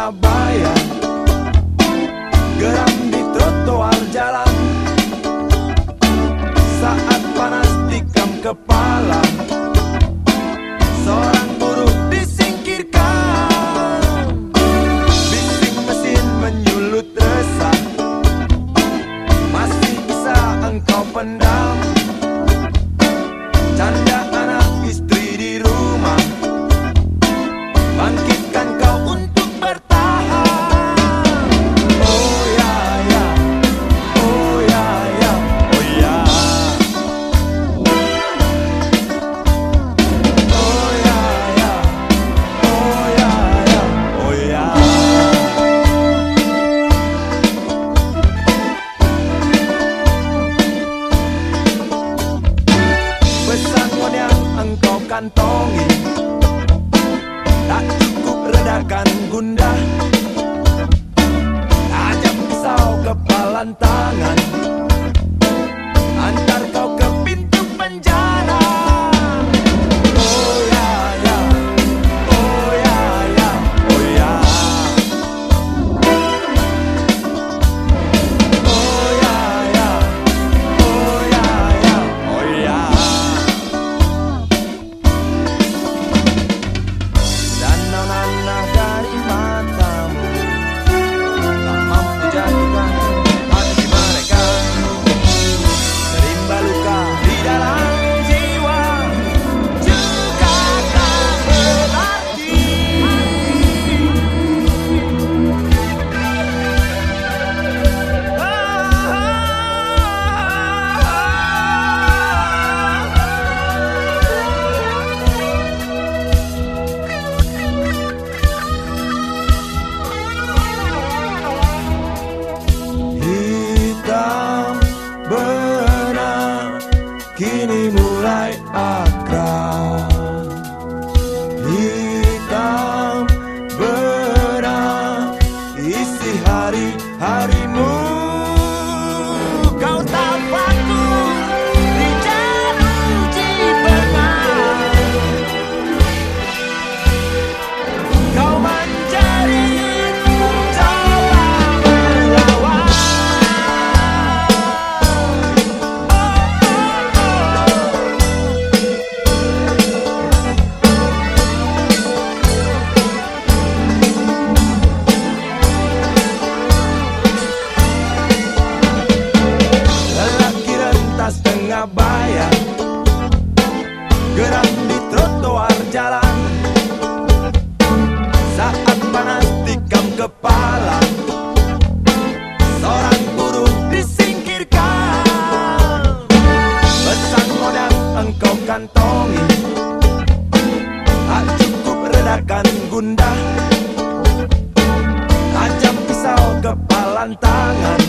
Kabayan kantongi Tak cukup redakan gundah Tajam pisau kepalan tangan. Surabaya. Geram di trotoar jalan. Saat panas tikam kepala. Seorang buruh disingkirkan. Pesan modal engkau kantongi. Tak cukup redakan gundah Tajam pisau kepalan tangan.